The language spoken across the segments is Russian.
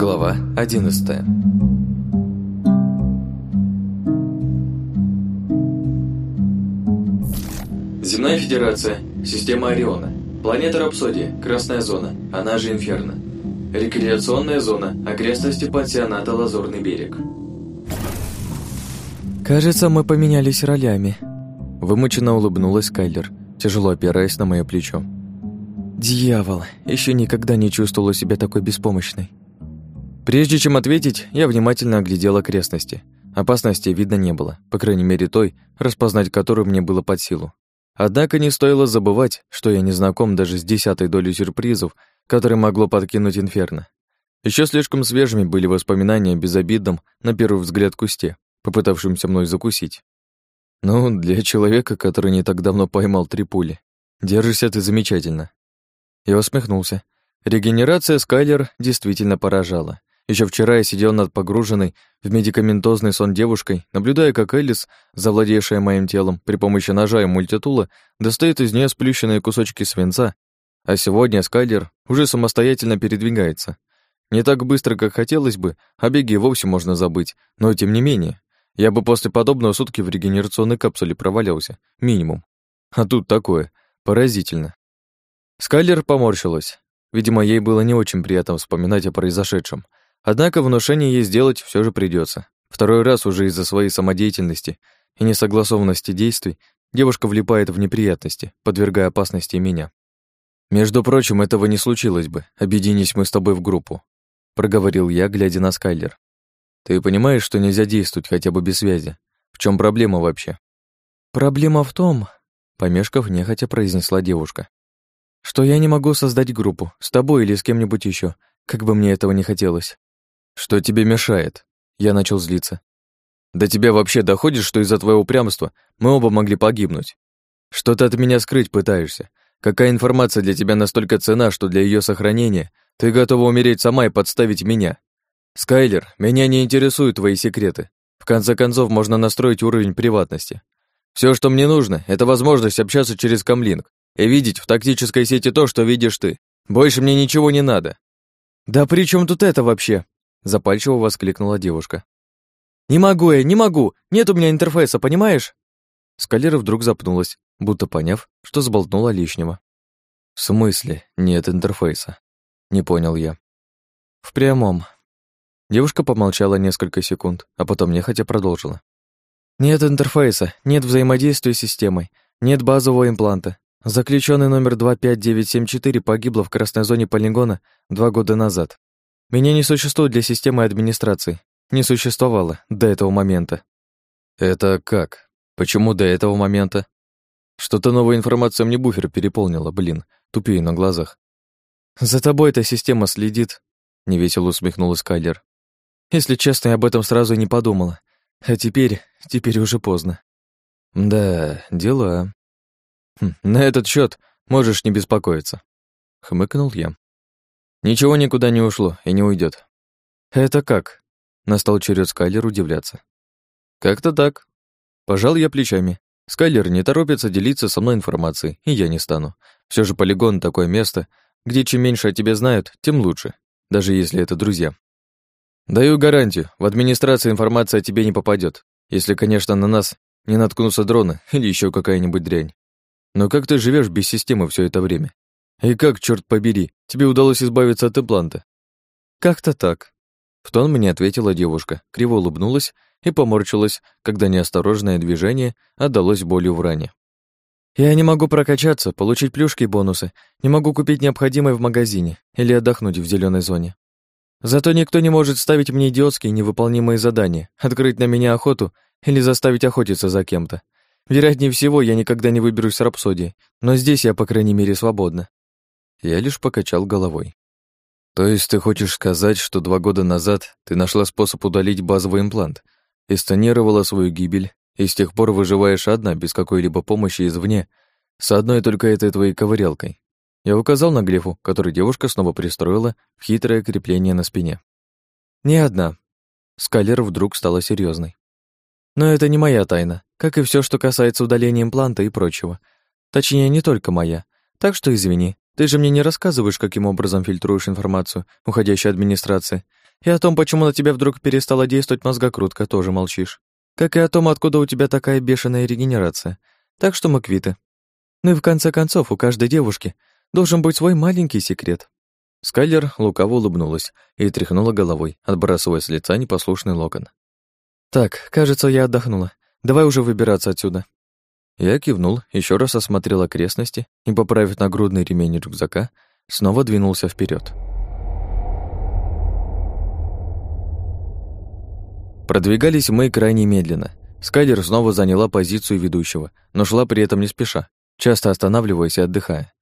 Глава 11 Земная Федерация, система Ориона, планета Рапсодия, Красная зона, она же Инферно. Рекреационная зона, окрестности пансионата Лазурный берег. «Кажется, мы поменялись ролями», — вымученно улыбнулась Кайлер, тяжело опираясь на мое плечо. «Дьявол, еще никогда не чувствовала себя такой беспомощной». Прежде чем ответить, я внимательно оглядел окрестности. Опасности видно не было, по крайней мере той, распознать которую мне было под силу. Однако не стоило забывать, что я не знаком даже с десятой долей сюрпризов, которые могло подкинуть Инферно. Еще слишком свежими были воспоминания о безобидном, на первый взгляд, кусте, попытавшемся мной закусить. Ну, для человека, который не так давно поймал три пули. Держишься ты замечательно. Я усмехнулся. Регенерация Скайлер действительно поражала. Еще вчера я сидел над погруженной в медикаментозный сон девушкой, наблюдая, как Элис, завладевшая моим телом при помощи ножа и мультитула, достает из нее сплющенные кусочки свинца, а сегодня Скайлер уже самостоятельно передвигается. Не так быстро, как хотелось бы, о беге вовсе можно забыть, но тем не менее, я бы после подобного сутки в регенерационной капсуле провалялся, минимум. А тут такое, поразительно. Скайлер поморщилась. Видимо, ей было не очень приятно вспоминать о произошедшем, Однако внушение ей сделать все же придется. Второй раз уже из-за своей самодеятельности и несогласованности действий девушка влипает в неприятности, подвергая опасности меня. «Между прочим, этого не случилось бы, объединись мы с тобой в группу», проговорил я, глядя на Скайлер. «Ты понимаешь, что нельзя действовать хотя бы без связи? В чем проблема вообще?» «Проблема в том», помешков нехотя произнесла девушка, «что я не могу создать группу с тобой или с кем-нибудь еще, как бы мне этого не хотелось. «Что тебе мешает?» Я начал злиться. «До тебя вообще доходит, что из-за твоего упрямства мы оба могли погибнуть? Что ты от меня скрыть пытаешься? Какая информация для тебя настолько цена, что для ее сохранения ты готова умереть сама и подставить меня? Скайлер, меня не интересуют твои секреты. В конце концов, можно настроить уровень приватности. Все, что мне нужно, это возможность общаться через камлинг и видеть в тактической сети то, что видишь ты. Больше мне ничего не надо». «Да при чем тут это вообще?» Запальчиво воскликнула девушка. «Не могу я, не могу! Нет у меня интерфейса, понимаешь?» Скалера вдруг запнулась, будто поняв, что сболтнула лишнего. «В смысле нет интерфейса?» Не понял я. «В прямом». Девушка помолчала несколько секунд, а потом нехотя продолжила. «Нет интерфейса, нет взаимодействия с системой, нет базового импланта. Заключенный номер 25974 погибла в красной зоне полигона два года назад. Меня не существует для системы администрации. Не существовало до этого момента. Это как? Почему до этого момента? Что-то новая информация мне буфер переполнила, блин, тупее на глазах. За тобой эта система следит, невесело усмехнулась Кайлер. Если честно, я об этом сразу и не подумала. А теперь, теперь уже поздно. Да, дела. Хм, на этот счет можешь не беспокоиться, хмыкнул я. Ничего никуда не ушло и не уйдет. Это как? Настал черед Скайлер удивляться. Как-то так. Пожал я плечами. Скайлер не торопится делиться со мной информацией, и я не стану. Все же полигон такое место, где чем меньше о тебе знают, тем лучше, даже если это друзья. Даю гарантию, в администрации информация о тебе не попадет, если, конечно, на нас не наткнутся дроны или еще какая-нибудь дрянь. Но как ты живешь без системы все это время? И как, черт побери, тебе удалось избавиться от импланта? Как-то так. В тон мне ответила девушка, криво улыбнулась и поморщилась, когда неосторожное движение отдалось болью в ране. Я не могу прокачаться, получить плюшки и бонусы, не могу купить необходимое в магазине или отдохнуть в зеленой зоне. Зато никто не может ставить мне идиотские невыполнимые задания, открыть на меня охоту или заставить охотиться за кем-то. Вероятнее всего, я никогда не выберусь с рапсодии, но здесь я, по крайней мере, свободна. Я лишь покачал головой. То есть ты хочешь сказать, что два года назад ты нашла способ удалить базовый имплант, и сценировала свою гибель, и с тех пор выживаешь одна, без какой-либо помощи извне, с одной только этой твоей ковырялкой. Я указал на глифу, который девушка снова пристроила в хитрое крепление на спине. Не одна. Скалер вдруг стала серьезной. Но это не моя тайна, как и все, что касается удаления импланта и прочего. Точнее, не только моя. Так что извини, ты же мне не рассказываешь, каким образом фильтруешь информацию уходящей администрации. И о том, почему на тебя вдруг перестала действовать мозгокрутка, тоже молчишь. Как и о том, откуда у тебя такая бешеная регенерация. Так что мы квиты. Ну и в конце концов, у каждой девушки должен быть свой маленький секрет. Скайлер лукаво улыбнулась и тряхнула головой, отбрасывая с лица непослушный локон. «Так, кажется, я отдохнула. Давай уже выбираться отсюда». Я кивнул, еще раз осмотрел окрестности и, поправив нагрудный ремень рюкзака, снова двинулся вперед. Продвигались мы крайне медленно. Скайлер снова заняла позицию ведущего, но шла при этом не спеша, часто останавливаясь и отдыхая.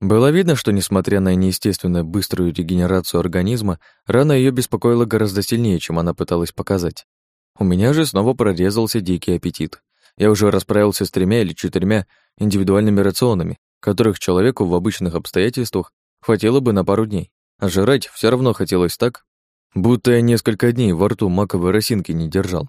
Было видно, что, несмотря на неестественно быструю регенерацию организма, рана ее беспокоила гораздо сильнее, чем она пыталась показать. У меня же снова прорезался дикий аппетит. Я уже расправился с тремя или четырьмя индивидуальными рационами, которых человеку в обычных обстоятельствах хватило бы на пару дней. А жрать все равно хотелось так, будто я несколько дней во рту маковой росинки не держал.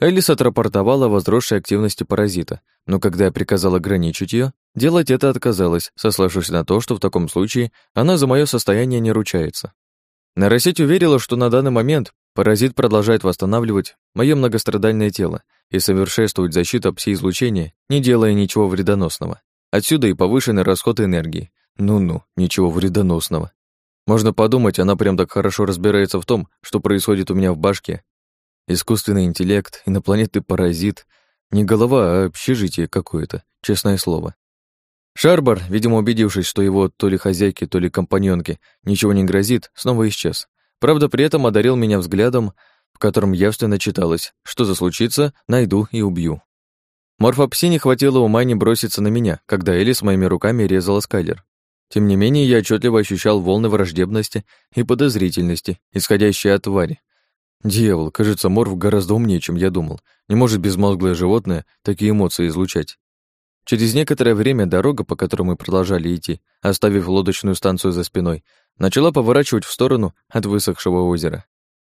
Элис отрапортовала о возросшей активности паразита, но когда я приказал ограничить ее, делать это отказалась, сославшись на то, что в таком случае она за мое состояние не ручается. Нейросеть уверила, что на данный момент паразит продолжает восстанавливать мое многострадальное тело и совершенствовать защиту пси-излучения, не делая ничего вредоносного. Отсюда и повышенный расход энергии. Ну-ну, ничего вредоносного. Можно подумать, она прям так хорошо разбирается в том, что происходит у меня в башке. Искусственный интеллект, инопланетный паразит. Не голова, а общежитие какое-то, честное слово. Шарбар, видимо, убедившись, что его то ли хозяйке, то ли компаньонке ничего не грозит, снова исчез. Правда, при этом одарил меня взглядом, в котором явственно читалось, что за случится, найду и убью. Морфопси не хватило ума не броситься на меня, когда Элли с моими руками резала скайлер. Тем не менее, я отчетливо ощущал волны враждебности и подозрительности, исходящие от твари. Дьявол, кажется, Морф гораздо умнее, чем я думал. Не может безмозглое животное такие эмоции излучать. Через некоторое время дорога, по которой мы продолжали идти, оставив лодочную станцию за спиной, начала поворачивать в сторону от высохшего озера.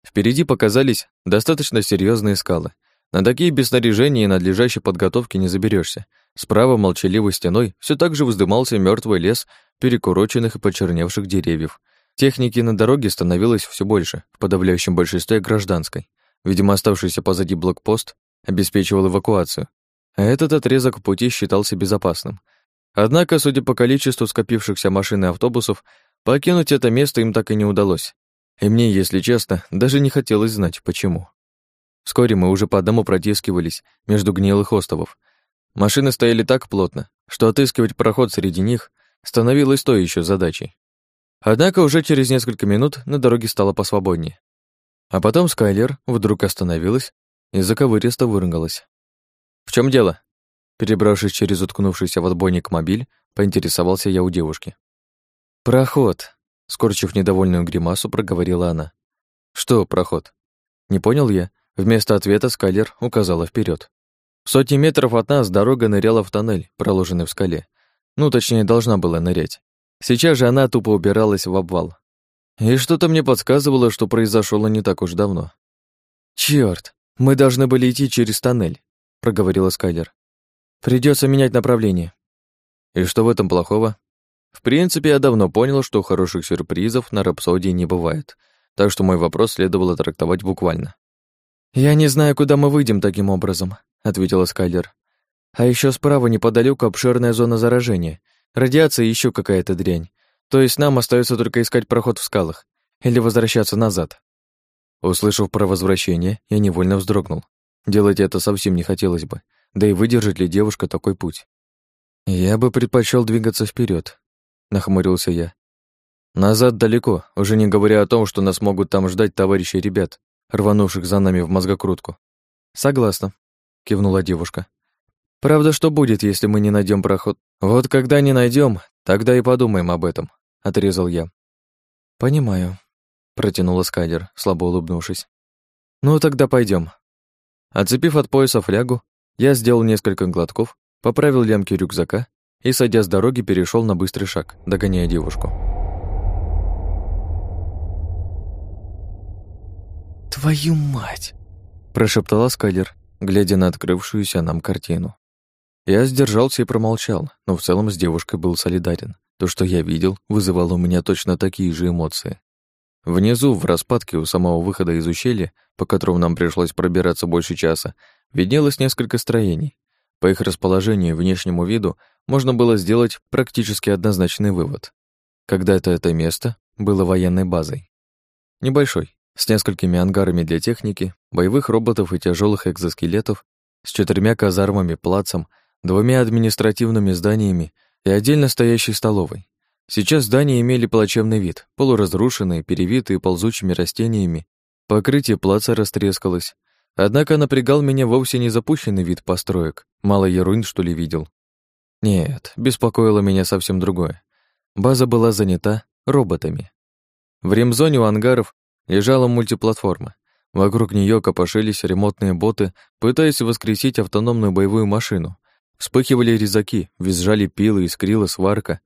Впереди показались достаточно серьезные скалы. На такие без снаряжения и надлежащей подготовки не заберешься. Справа молчаливой стеной все так же вздымался мертвый лес перекуроченных и почерневших деревьев. Техники на дороге становилось все больше, в подавляющем большинстве гражданской. Видимо, оставшийся позади блокпост обеспечивал эвакуацию, а этот отрезок пути считался безопасным. Однако, судя по количеству скопившихся машин и автобусов, покинуть это место им так и не удалось. И мне, если честно, даже не хотелось знать, почему. Вскоре мы уже по одному протискивались между гнилых островов. Машины стояли так плотно, что отыскивать проход среди них становилось той еще задачей. Однако уже через несколько минут на дороге стало посвободнее. А потом Скайлер вдруг остановилась и заковыристо выругалась. «В чем дело?» Перебравшись через уткнувшийся в отбойник мобиль, поинтересовался я у девушки. «Проход», — скорчив недовольную гримасу, проговорила она. «Что проход?» Не понял я. Вместо ответа Скайлер указала вперед. Сотни метров от нас дорога ныряла в тоннель, проложенный в скале. Ну, точнее, должна была нырять. Сейчас же она тупо убиралась в обвал. И что-то мне подсказывало, что произошло не так уж давно. Черт, мы должны были идти через тоннель проговорила Скайлер. Придется менять направление. И что в этом плохого? В принципе, я давно понял, что хороших сюрпризов на рапсодии не бывает, так что мой вопрос следовало трактовать буквально. «Я не знаю, куда мы выйдем таким образом», — ответила Скайлер. «А еще справа неподалеку обширная зона заражения. Радиация еще какая-то дрянь. То есть нам остается только искать проход в скалах или возвращаться назад». Услышав про возвращение, я невольно вздрогнул. Делать это совсем не хотелось бы, да и выдержит ли девушка такой путь. «Я бы предпочел двигаться вперед, нахмурился я. «Назад далеко, уже не говоря о том, что нас могут там ждать товарищи ребят, рванувших за нами в мозгокрутку». «Согласна», — кивнула девушка. «Правда, что будет, если мы не найдем проход? Вот когда не найдем, тогда и подумаем об этом», — отрезал я. «Понимаю», — протянула Скайлер, слабо улыбнувшись. «Ну, тогда пойдем. Отцепив от пояса флягу, я сделал несколько глотков, поправил лямки рюкзака и, сойдя с дороги, перешел на быстрый шаг, догоняя девушку. «Твою мать!» – прошептала Скайлер, глядя на открывшуюся нам картину. Я сдержался и промолчал, но в целом с девушкой был солидарен. То, что я видел, вызывало у меня точно такие же эмоции. Внизу, в распадке у самого выхода из ущелья, по которому нам пришлось пробираться больше часа, виднелось несколько строений. По их расположению и внешнему виду можно было сделать практически однозначный вывод. Когда-то это место было военной базой. Небольшой, с несколькими ангарами для техники, боевых роботов и тяжелых экзоскелетов, с четырьмя казармами, плацем, двумя административными зданиями и отдельно стоящей столовой. Сейчас здания имели плачевный вид, полуразрушенные, перевитые ползучими растениями, покрытие плаца растрескалось. Однако напрягал меня вовсе не запущенный вид построек, мало я руин, что ли, видел. Нет, беспокоило меня совсем другое. База была занята роботами. В ремзоне у ангаров лежала мультиплатформа. Вокруг нее копошились ремонтные боты, пытаясь воскресить автономную боевую машину. Вспыхивали резаки, визжали пилы, искрила сварка.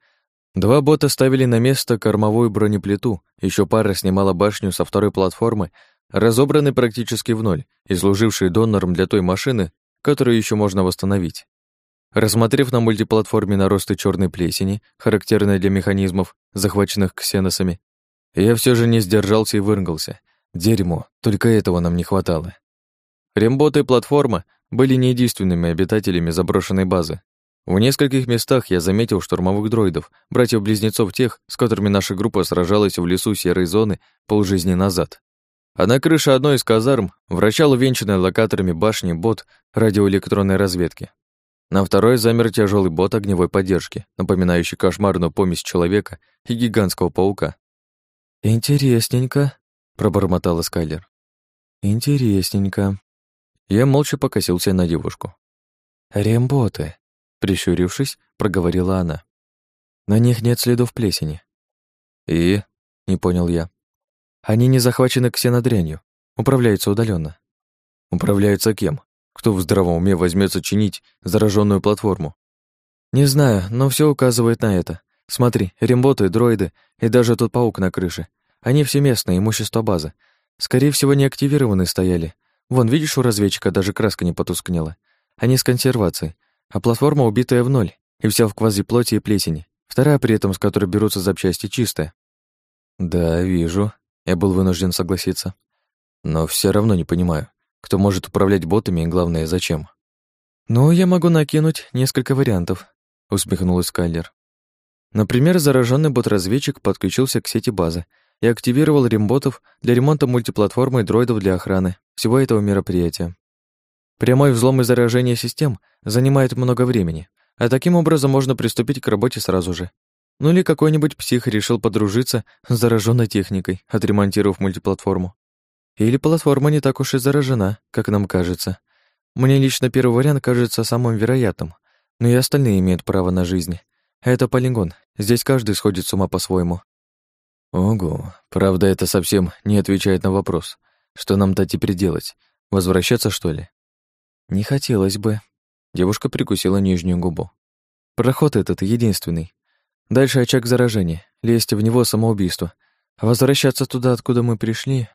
Два бота ставили на место кормовую бронеплиту, еще пара снимала башню со второй платформы, разобранной практически в ноль и служившей донором для той машины, которую еще можно восстановить. Рассмотрев на мультиплатформе наросты черной плесени, характерной для механизмов, захваченных ксеносами, я все же не сдержался и выругался. Дерьмо, только этого нам не хватало. Ремботы и платформа были не единственными обитателями заброшенной базы. В нескольких местах я заметил штурмовых дроидов, братьев-близнецов тех, с которыми наша группа сражалась в лесу серой зоны полжизни назад. А на крыше одной из казарм вращал увенчанный локаторами башни бот радиоэлектронной разведки. На второй замер тяжелый бот огневой поддержки, напоминающий кошмарную помесь человека и гигантского паука. «Интересненько», — пробормотала Скайлер. «Интересненько». Я молча покосился на девушку. «Ремботы», — прищурившись, проговорила она. «На них нет следов плесени». «И?» — не понял я. «Они не захвачены ксенодрянью, управляются удаленно. «Управляются кем?» Кто в здравом уме возьмется чинить зараженную платформу? Не знаю, но все указывает на это. Смотри, ремботы, дроиды и даже тот паук на крыше. Они все местные, имущество базы. Скорее всего, не активированы стояли. Вон, видишь, у разведчика даже краска не потускнела. Они с консервацией. А платформа убитая в ноль, и вся в квазиплоти и плесени. Вторая при этом, с которой берутся запчасти, чистая. Да, вижу. Я был вынужден согласиться. Но все равно не понимаю кто может управлять ботами и, главное, зачем. «Ну, я могу накинуть несколько вариантов», — усмехнулась Кайлер. Например, зараженный бот-разведчик подключился к сети базы и активировал ремботов для ремонта мультиплатформы и дроидов для охраны всего этого мероприятия. Прямой взлом и заражение систем занимает много времени, а таким образом можно приступить к работе сразу же. Ну или какой-нибудь псих решил подружиться с зараженной техникой, отремонтировав мультиплатформу. Или платформа не так уж и заражена, как нам кажется. Мне лично первый вариант кажется самым вероятным, но и остальные имеют право на жизнь. Это полигон, здесь каждый сходит с ума по-своему. Ого, правда, это совсем не отвечает на вопрос. Что нам-то теперь делать? Возвращаться, что ли? Не хотелось бы. Девушка прикусила нижнюю губу. Проход этот единственный. Дальше очаг заражения. Лезть в него самоубийство. А возвращаться туда, откуда мы пришли,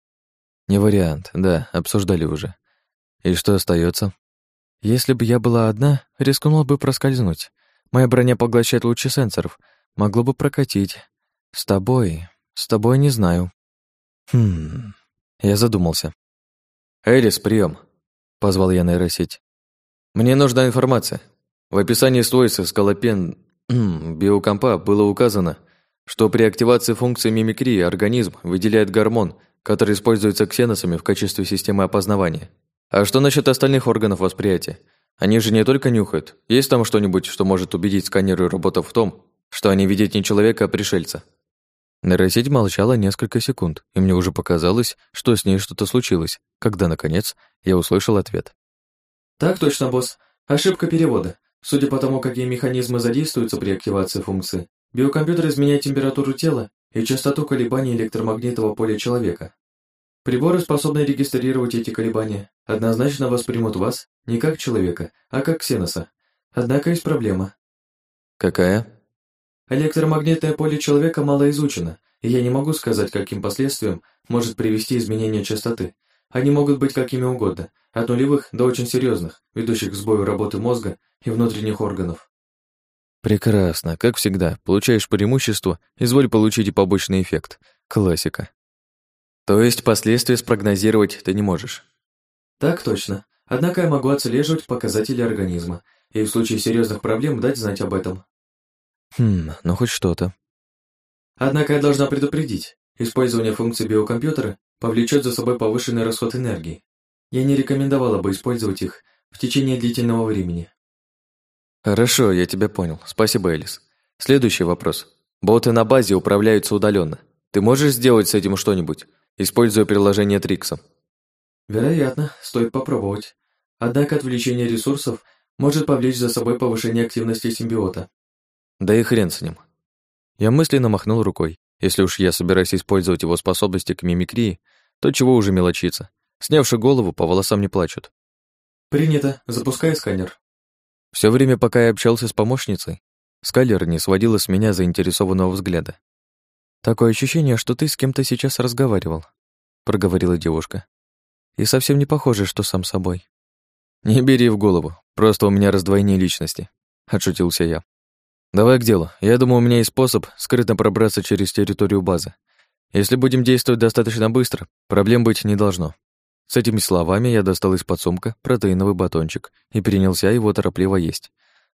не вариант, да, обсуждали уже. И что остается? Если бы я была одна, рискнула бы проскользнуть. Моя броня поглощает лучи сенсоров. Могло бы прокатить. С тобой... С тобой не знаю. Хм... Я задумался. «Элис, прием, позвал я нейросеть. «Мне нужна информация. В описании свойств скалопен... биокомпа было указано, что при активации функции мимикрии организм выделяет гормон – который используется ксеносами в качестве системы опознавания. А что насчет остальных органов восприятия? Они же не только нюхают. Есть там что-нибудь, что может убедить сканеры роботов в том, что они видят не человека, а пришельца? Нейросеть молчала несколько секунд, и мне уже показалось, что с ней что-то случилось, когда, наконец, я услышал ответ. «Так точно, босс. Ошибка перевода. Судя по тому, какие механизмы задействуются при активации функции, биокомпьютер изменяет температуру тела и частоту колебаний электромагнитного поля человека. Приборы, способные регистрировать эти колебания, однозначно воспримут вас не как человека, а как ксеноса. Однако есть проблема. Какая? Электромагнитное поле человека мало изучено, и я не могу сказать, каким последствиям может привести изменение частоты. Они могут быть какими угодно, от нулевых до очень серьезных, ведущих к сбою работы мозга и внутренних органов. Прекрасно, как всегда. Получаешь преимущество, изволь получить и побочный эффект. Классика. То есть последствия спрогнозировать ты не можешь? Так точно. Однако я могу отслеживать показатели организма и в случае серьезных проблем дать знать об этом. Хм, ну хоть что-то. Однако я должна предупредить, использование функций биокомпьютера повлечет за собой повышенный расход энергии. Я не рекомендовала бы использовать их в течение длительного времени. Хорошо, я тебя понял. Спасибо, Элис. Следующий вопрос. Боты на базе управляются удаленно. Ты можешь сделать с этим что-нибудь, используя приложение Трикса? Вероятно, стоит попробовать. Однако отвлечение ресурсов может повлечь за собой повышение активности симбиота. Да и хрен с ним. Я мысленно махнул рукой. Если уж я собираюсь использовать его способности к мимикрии, то чего уже мелочиться. Снявши голову, по волосам не плачут. Принято. Запускай сканер. Все время, пока я общался с помощницей, сканер не сводила с меня заинтересованного взгляда. «Такое ощущение, что ты с кем-то сейчас разговаривал», — проговорила девушка. «И совсем не похоже, что сам собой». «Не бери в голову, просто у меня раздвоение личности», — отшутился я. «Давай к делу. Я думаю, у меня есть способ скрытно пробраться через территорию базы. Если будем действовать достаточно быстро, проблем быть не должно». С этими словами я достал из-под сумка протеиновый батончик и принялся его торопливо есть.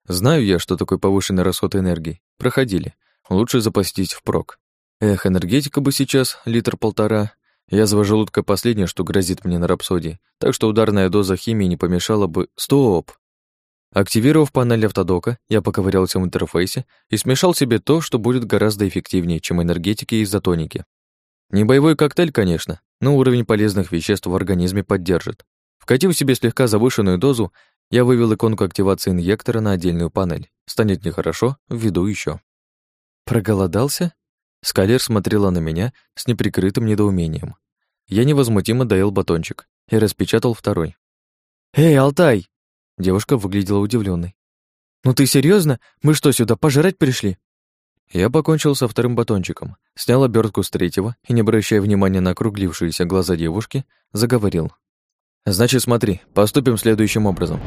Знаю я, что такое повышенный расход энергии. Проходили. Лучше запастись впрок. Эх, энергетика бы сейчас, литр-полтора. Язва желудка последнее, что грозит мне на рапсодии, так что ударная доза химии не помешала бы... Стоп! Активировав панель автодока, я поковырялся в интерфейсе и смешал себе то, что будет гораздо эффективнее, чем энергетики и изотоники. Не боевой коктейль, конечно, но уровень полезных веществ в организме поддержит. Вкатив себе слегка завышенную дозу, я вывел иконку активации инъектора на отдельную панель. Станет нехорошо, введу еще. Проголодался? Скалер смотрела на меня с неприкрытым недоумением. Я невозмутимо доел батончик и распечатал второй. «Эй, Алтай!» Девушка выглядела удивленной. «Ну ты серьезно? Мы что, сюда пожрать пришли?» Я покончил со вторым батончиком, снял обертку с третьего и, не обращая внимания на округлившиеся глаза девушки, заговорил. «Значит, смотри, поступим следующим образом.